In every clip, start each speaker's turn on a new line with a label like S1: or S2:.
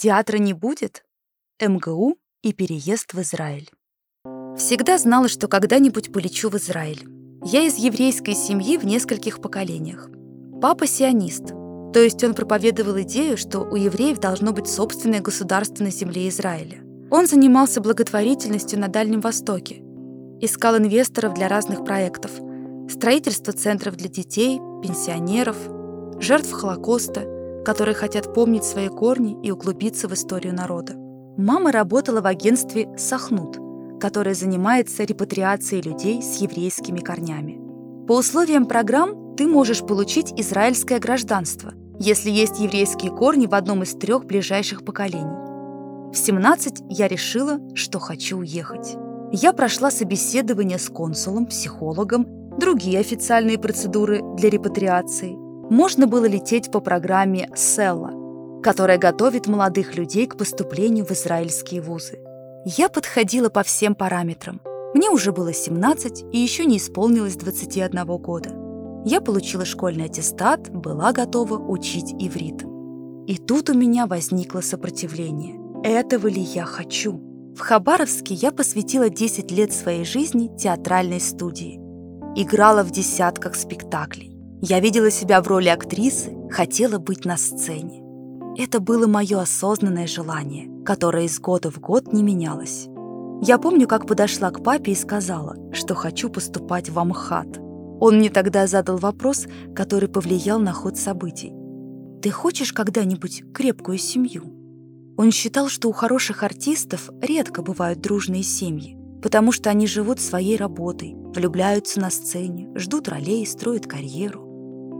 S1: Театра не будет? МГУ и переезд в Израиль. Всегда знала, что когда-нибудь полечу в Израиль. Я из еврейской семьи в нескольких поколениях. Папа сионист, то есть он проповедовал идею, что у евреев должно быть собственное государство на земле Израиля. Он занимался благотворительностью на Дальнем Востоке, искал инвесторов для разных проектов, строительство центров для детей, пенсионеров, жертв Холокоста, которые хотят помнить свои корни и углубиться в историю народа. Мама работала в агентстве «Сахнут», которое занимается репатриацией людей с еврейскими корнями. По условиям программ ты можешь получить израильское гражданство, если есть еврейские корни в одном из трех ближайших поколений. В 17 я решила, что хочу уехать. Я прошла собеседование с консулом, психологом, другие официальные процедуры для репатриации. Можно было лететь по программе «Селла», которая готовит молодых людей к поступлению в израильские вузы. Я подходила по всем параметрам. Мне уже было 17 и еще не исполнилось 21 года. Я получила школьный аттестат, была готова учить иврит. И тут у меня возникло сопротивление. Этого ли я хочу? В Хабаровске я посвятила 10 лет своей жизни театральной студии. Играла в десятках спектаклей. Я видела себя в роли актрисы, хотела быть на сцене. Это было мое осознанное желание, которое из года в год не менялось. Я помню, как подошла к папе и сказала, что хочу поступать в Амхат. Он мне тогда задал вопрос, который повлиял на ход событий. «Ты хочешь когда-нибудь крепкую семью?» Он считал, что у хороших артистов редко бывают дружные семьи, потому что они живут своей работой, влюбляются на сцене, ждут ролей, строят карьеру.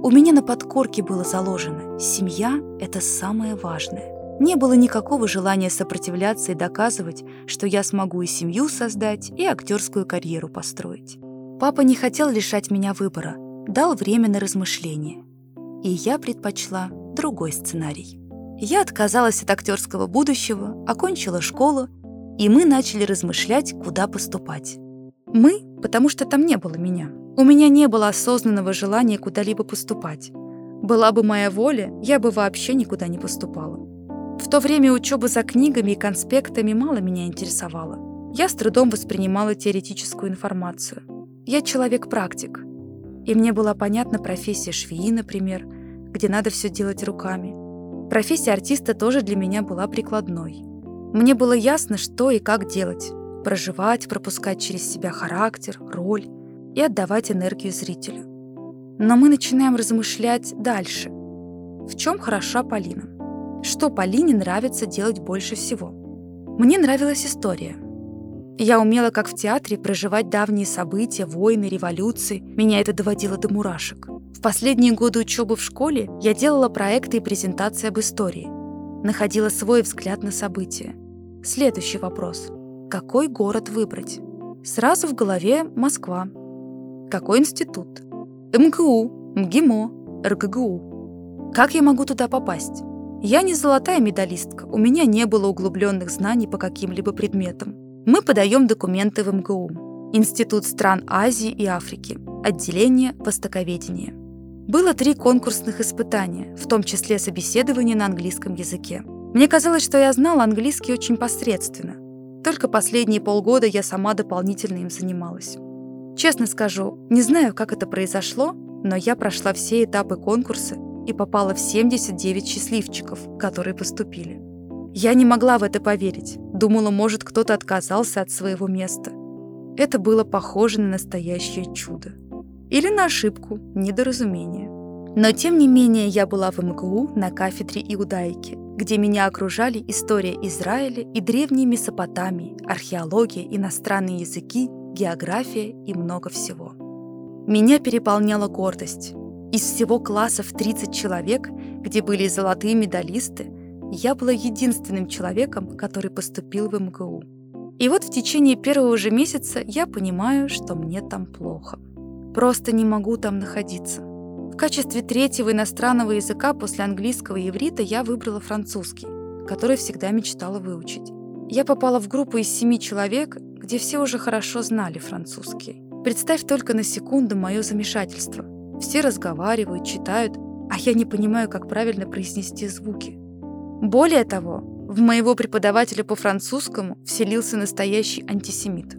S1: У меня на подкорке было заложено «семья — это самое важное». Не было никакого желания сопротивляться и доказывать, что я смогу и семью создать, и актерскую карьеру построить. Папа не хотел лишать меня выбора, дал время на размышление. И я предпочла другой сценарий. Я отказалась от актерского будущего, окончила школу, и мы начали размышлять, куда поступать. Мы, потому что там не было меня. У меня не было осознанного желания куда-либо поступать. Была бы моя воля, я бы вообще никуда не поступала. В то время учеба за книгами и конспектами мало меня интересовала. Я с трудом воспринимала теоретическую информацию. Я человек-практик. И мне была понятна профессия швеи, например, где надо все делать руками – Профессия артиста тоже для меня была прикладной. Мне было ясно, что и как делать. Проживать, пропускать через себя характер, роль и отдавать энергию зрителю. Но мы начинаем размышлять дальше. В чем хороша Полина? Что Полине нравится делать больше всего? Мне нравилась история. Я умела, как в театре, проживать давние события, войны, революции. Меня это доводило до мурашек. В последние годы учебы в школе я делала проекты и презентации об истории. Находила свой взгляд на события. Следующий вопрос. Какой город выбрать? Сразу в голове Москва. Какой институт? МГУ, МГИМО, РГГУ. Как я могу туда попасть? Я не золотая медалистка, у меня не было углубленных знаний по каким-либо предметам. Мы подаем документы в МГУ. Институт стран Азии и Африки. Отделение Востоковедения. Было три конкурсных испытания, в том числе собеседование на английском языке. Мне казалось, что я знала английский очень посредственно. Только последние полгода я сама дополнительно им занималась. Честно скажу, не знаю, как это произошло, но я прошла все этапы конкурса и попала в 79 счастливчиков, которые поступили. Я не могла в это поверить. Думала, может, кто-то отказался от своего места. Это было похоже на настоящее чудо. Или на ошибку, недоразумение. Но тем не менее я была в МГУ на кафедре иудаики, где меня окружали история Израиля и древние Месопотамии, археология, иностранные языки, география и много всего. Меня переполняла гордость. Из всего класса в 30 человек, где были золотые медалисты, я была единственным человеком, который поступил в МГУ. И вот в течение первого же месяца я понимаю, что мне там плохо. Просто не могу там находиться. Качестве третьего иностранного языка после английского и иврита я выбрала французский, который всегда мечтала выучить. Я попала в группу из семи человек, где все уже хорошо знали французский. Представь только на секунду мое замешательство. Все разговаривают, читают, а я не понимаю, как правильно произнести звуки. Более того, В моего преподавателя по французскому вселился настоящий антисемит.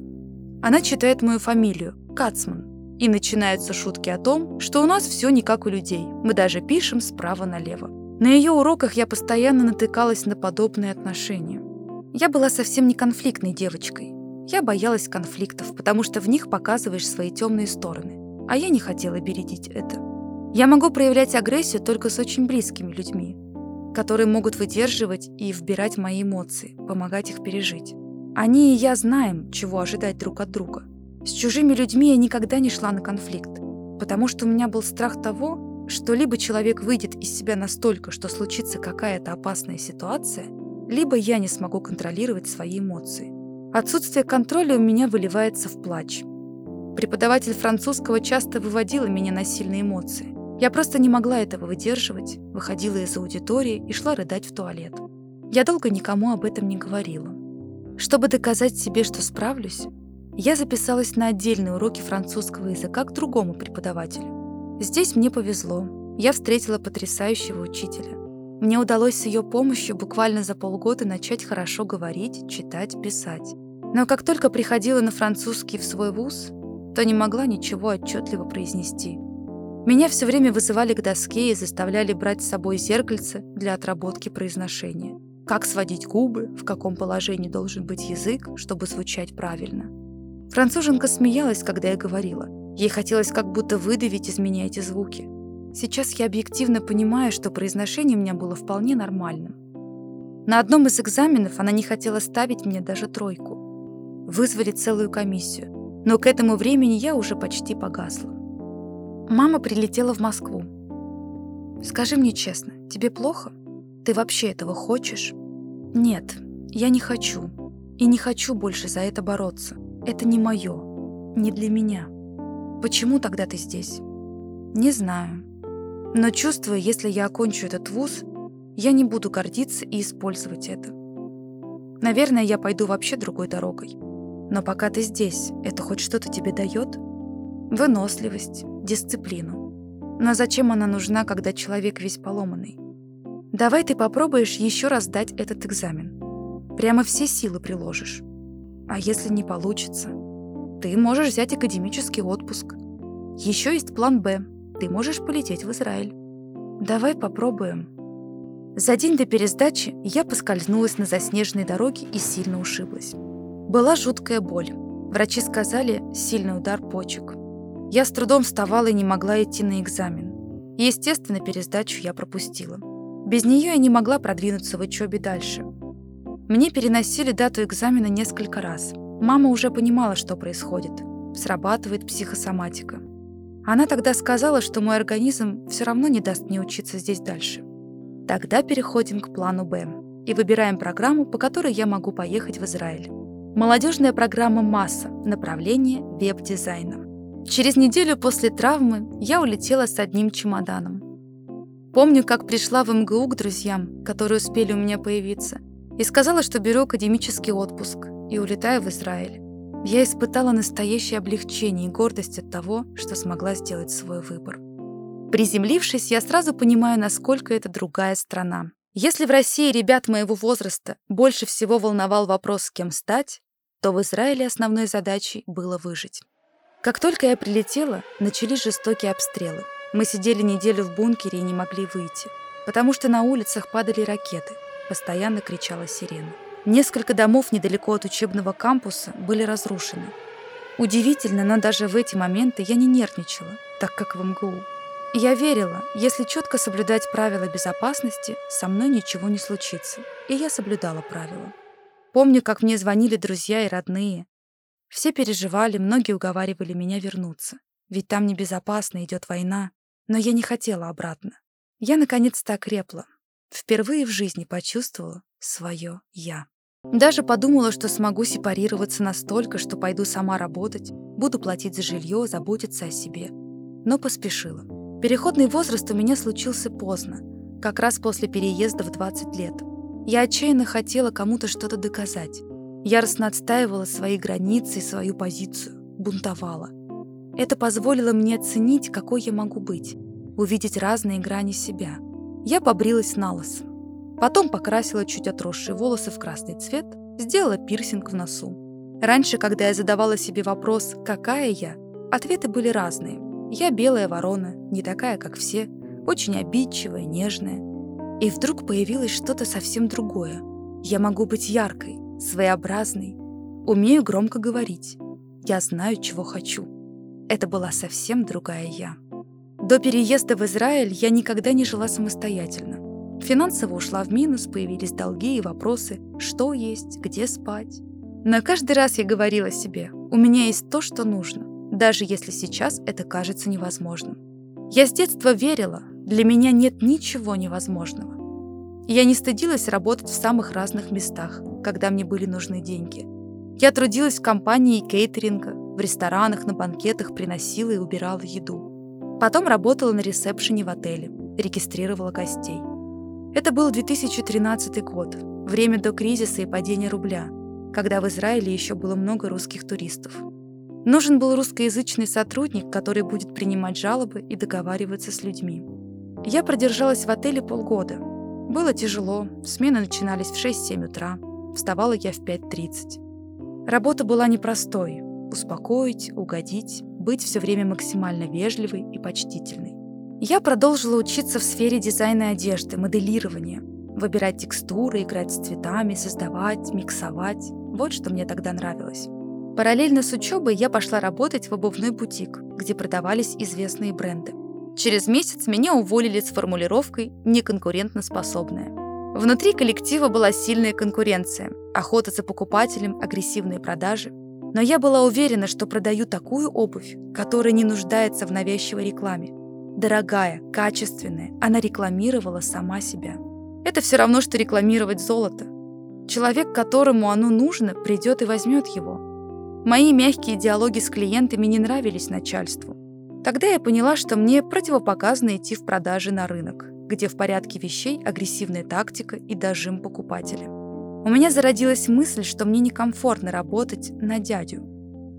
S1: Она читает мою фамилию – Кацман. И начинаются шутки о том, что у нас все не как у людей. Мы даже пишем справа налево. На ее уроках я постоянно натыкалась на подобные отношения. Я была совсем не конфликтной девочкой. Я боялась конфликтов, потому что в них показываешь свои темные стороны. А я не хотела бередить это. Я могу проявлять агрессию только с очень близкими людьми, которые могут выдерживать и вбирать мои эмоции, помогать их пережить. Они и я знаем, чего ожидать друг от друга. С чужими людьми я никогда не шла на конфликт, потому что у меня был страх того, что либо человек выйдет из себя настолько, что случится какая-то опасная ситуация, либо я не смогу контролировать свои эмоции. Отсутствие контроля у меня выливается в плач. Преподаватель французского часто выводила меня на сильные эмоции. Я просто не могла этого выдерживать, выходила из аудитории и шла рыдать в туалет. Я долго никому об этом не говорила. Чтобы доказать себе, что справлюсь, я записалась на отдельные уроки французского языка к другому преподавателю. Здесь мне повезло. Я встретила потрясающего учителя. Мне удалось с ее помощью буквально за полгода начать хорошо говорить, читать, писать. Но как только приходила на французский в свой вуз, то не могла ничего отчетливо произнести – меня все время вызывали к доске и заставляли брать с собой зеркальце для отработки произношения. Как сводить губы, в каком положении должен быть язык, чтобы звучать правильно. Француженка смеялась, когда я говорила. Ей хотелось как будто выдавить из меня эти звуки. Сейчас я объективно понимаю, что произношение у меня было вполне нормальным. На одном из экзаменов она не хотела ставить мне даже тройку. Вызвали целую комиссию. Но к этому времени я уже почти погасла. Мама прилетела в Москву. Скажи мне честно, тебе плохо? Ты вообще этого хочешь? Нет, я не хочу. И не хочу больше за это бороться. Это не мое. Не для меня. Почему тогда ты здесь? Не знаю. Но чувствую, если я окончу этот вуз, я не буду гордиться и использовать это. Наверное, я пойду вообще другой дорогой. Но пока ты здесь, это хоть что-то тебе дает? Выносливость, дисциплину. Но зачем она нужна, когда человек весь поломанный? Давай ты попробуешь еще раз дать этот экзамен. Прямо все силы приложишь. А если не получится? Ты можешь взять академический отпуск. Еще есть план «Б». Ты можешь полететь в Израиль. Давай попробуем. За день до пересдачи я поскользнулась на заснеженной дороге и сильно ушиблась. Была жуткая боль. Врачи сказали сильный удар почек. Я с трудом вставала и не могла идти на экзамен. естественно, пересдачу я пропустила. Без нее я не могла продвинуться в учебе дальше. Мне переносили дату экзамена несколько раз. Мама уже понимала, что происходит. Срабатывает психосоматика. Она тогда сказала, что мой организм все равно не даст мне учиться здесь дальше. Тогда переходим к плану «Б» и выбираем программу, по которой я могу поехать в Израиль. Молодежная программа «Масса» направление веб-дизайна. Через неделю после травмы я улетела с одним чемоданом. Помню, как пришла в МГУ к друзьям, которые успели у меня появиться, и сказала, что беру академический отпуск и улетаю в Израиль. Я испытала настоящее облегчение и гордость от того, что смогла сделать свой выбор. Приземлившись, я сразу понимаю, насколько это другая страна. Если в России ребят моего возраста больше всего волновал вопрос, кем стать, то в Израиле основной задачей было выжить. Как только я прилетела, начались жестокие обстрелы. Мы сидели неделю в бункере и не могли выйти, потому что на улицах падали ракеты, постоянно кричала сирена. Несколько домов недалеко от учебного кампуса были разрушены. Удивительно, но даже в эти моменты я не нервничала, так как в МГУ. Я верила, если четко соблюдать правила безопасности, со мной ничего не случится. И я соблюдала правила. Помню, как мне звонили друзья и родные, все переживали, многие уговаривали меня вернуться. Ведь там небезопасно, идет война. Но я не хотела обратно. Я наконец-то окрепла. Впервые в жизни почувствовала свое «я». Даже подумала, что смогу сепарироваться настолько, что пойду сама работать, буду платить за жилье, заботиться о себе. Но поспешила. Переходный возраст у меня случился поздно, как раз после переезда в 20 лет. Я отчаянно хотела кому-то что-то доказать. Яростно отстаивала свои границы и свою позицию, бунтовала. Это позволило мне оценить, какой я могу быть, увидеть разные грани себя. Я побрилась на лос. Потом покрасила чуть отросшие волосы в красный цвет, сделала пирсинг в носу. Раньше, когда я задавала себе вопрос «какая я?», ответы были разные. Я белая ворона, не такая, как все, очень обидчивая, нежная. И вдруг появилось что-то совсем другое. Я могу быть яркой, своеобразной, умею громко говорить. Я знаю, чего хочу. Это была совсем другая я. До переезда в Израиль я никогда не жила самостоятельно. Финансово ушла в минус, появились долги и вопросы, что есть, где спать. Но каждый раз я говорила себе, у меня есть то, что нужно, даже если сейчас это кажется невозможным. Я с детства верила, для меня нет ничего невозможного. Я не стыдилась работать в самых разных местах, когда мне были нужны деньги. Я трудилась в компании кейтеринга, в ресторанах, на банкетах приносила и убирала еду. Потом работала на ресепшене в отеле, регистрировала гостей. Это был 2013 год, время до кризиса и падения рубля, когда в Израиле еще было много русских туристов. Нужен был русскоязычный сотрудник, который будет принимать жалобы и договариваться с людьми. Я продержалась в отеле полгода. Было тяжело, смены начинались в 6-7 утра, вставала я в 5.30. Работа была непростой – успокоить, угодить, быть все время максимально вежливой и почтительной. Я продолжила учиться в сфере дизайна одежды, моделирования, выбирать текстуры, играть с цветами, создавать, миксовать. Вот что мне тогда нравилось. Параллельно с учебой я пошла работать в обувной бутик, где продавались известные бренды. Через месяц меня уволили с формулировкой «неконкурентоспособная». Внутри коллектива была сильная конкуренция, охота за покупателем, агрессивные продажи. Но я была уверена, что продаю такую обувь, которая не нуждается в навязчивой рекламе, дорогая, качественная, она рекламировала сама себя. Это все равно, что рекламировать золото. Человек, которому оно нужно, придет и возьмет его. Мои мягкие диалоги с клиентами не нравились начальству. Тогда я поняла, что мне противопоказано идти в продажи на рынок, где в порядке вещей агрессивная тактика и дожим покупателя. У меня зародилась мысль, что мне некомфортно работать на дядю.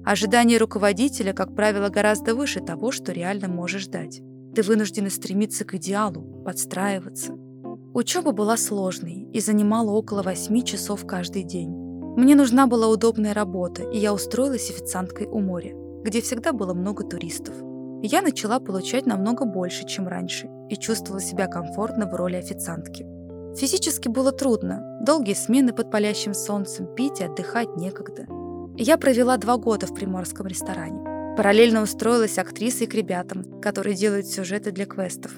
S1: Ожидания руководителя, как правило, гораздо выше того, что реально можешь дать. Ты вынуждена стремиться к идеалу, подстраиваться. Учеба была сложной и занимала около восьми часов каждый день. Мне нужна была удобная работа, и я устроилась официанткой у моря, где всегда было много туристов. Я начала получать намного больше, чем раньше, и чувствовала себя комфортно в роли официантки. Физически было трудно, долгие смены под палящим солнцем, пить и отдыхать некогда. Я провела два года в приморском ресторане. Параллельно устроилась актрисой к ребятам, которые делают сюжеты для квестов.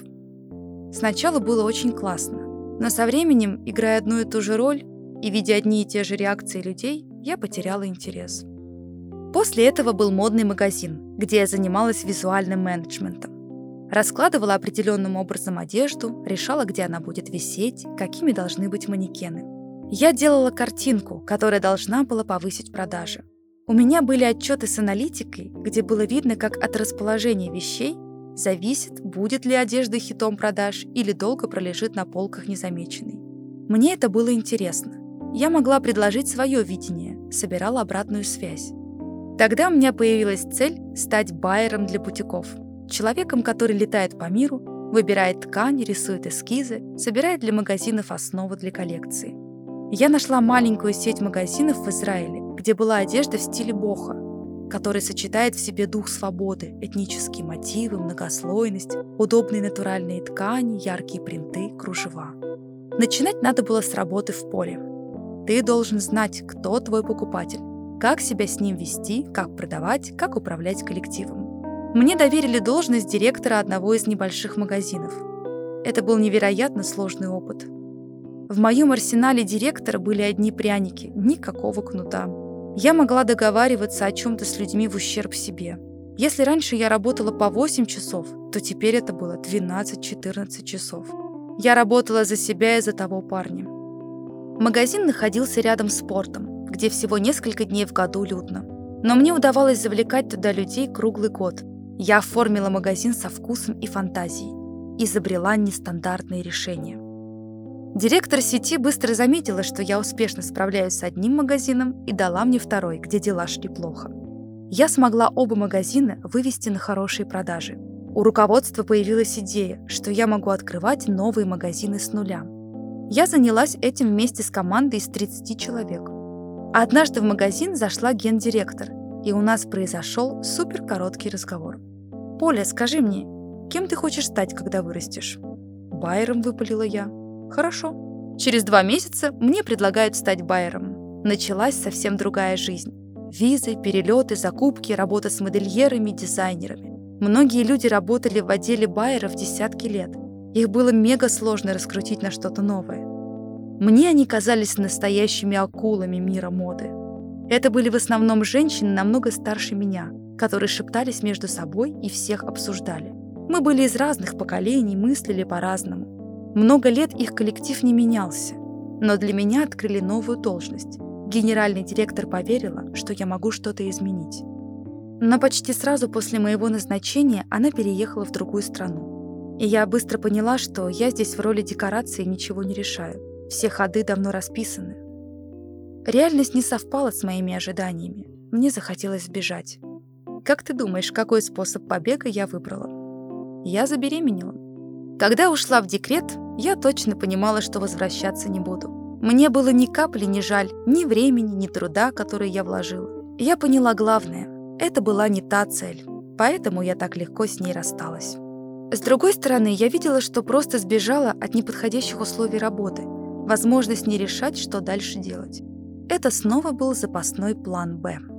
S1: Сначала было очень классно, но со временем, играя одну и ту же роль и видя одни и те же реакции людей, я потеряла интерес. После этого был модный магазин, где я занималась визуальным менеджментом. Раскладывала определенным образом одежду, решала, где она будет висеть, какими должны быть манекены. Я делала картинку, которая должна была повысить продажи. У меня были отчеты с аналитикой, где было видно, как от расположения вещей зависит, будет ли одежда хитом продаж или долго пролежит на полках незамеченной. Мне это было интересно. Я могла предложить свое видение, собирала обратную связь. Тогда у меня появилась цель стать байером для бутиков. Человеком, который летает по миру, выбирает ткань, рисует эскизы, собирает для магазинов основы для коллекции. Я нашла маленькую сеть магазинов в Израиле, где была одежда в стиле боха, который сочетает в себе дух свободы, этнические мотивы, многослойность, удобные натуральные ткани, яркие принты, кружева. Начинать надо было с работы в поле. Ты должен знать, кто твой покупатель, как себя с ним вести, как продавать, как управлять коллективом. Мне доверили должность директора одного из небольших магазинов. Это был невероятно сложный опыт. В моем арсенале директора были одни пряники, никакого кнута. Я могла договариваться о чем-то с людьми в ущерб себе. Если раньше я работала по 8 часов, то теперь это было 12-14 часов. Я работала за себя и за того парня. Магазин находился рядом с портом, где всего несколько дней в году людно. Но мне удавалось завлекать туда людей круглый год. Я оформила магазин со вкусом и фантазией. Изобрела нестандартные решения. Директор сети быстро заметила, что я успешно справляюсь с одним магазином и дала мне второй, где дела шли плохо. Я смогла оба магазина вывести на хорошие продажи. У руководства появилась идея, что я могу открывать новые магазины с нуля. Я занялась этим вместе с командой из 30 человек. Однажды в магазин зашла гендиректор, и у нас произошел супер короткий разговор. «Поля, скажи мне, кем ты хочешь стать, когда вырастешь?» «Байером», — выпалила я. «Хорошо». Через два месяца мне предлагают стать байером. Началась совсем другая жизнь. Визы, перелеты, закупки, работа с модельерами, дизайнерами. Многие люди работали в отделе байеров десятки лет. Их было мега сложно раскрутить на что-то новое. Мне они казались настоящими акулами мира моды. Это были в основном женщины намного старше меня, которые шептались между собой и всех обсуждали. Мы были из разных поколений, мыслили по-разному. Много лет их коллектив не менялся, но для меня открыли новую должность. Генеральный директор поверила, что я могу что-то изменить. Но почти сразу после моего назначения она переехала в другую страну. И я быстро поняла, что я здесь в роли декорации ничего не решаю. Все ходы давно расписаны. Реальность не совпала с моими ожиданиями. Мне захотелось сбежать. Как ты думаешь, какой способ побега я выбрала? Я забеременела. Когда ушла в декрет, я точно понимала, что возвращаться не буду. Мне было ни капли не жаль ни времени, ни труда, которые я вложила. Я поняла главное. Это была не та цель, поэтому я так легко с ней рассталась. С другой стороны, я видела, что просто сбежала от неподходящих условий работы, возможность не решать, что дальше делать. Это снова был запасной план «Б».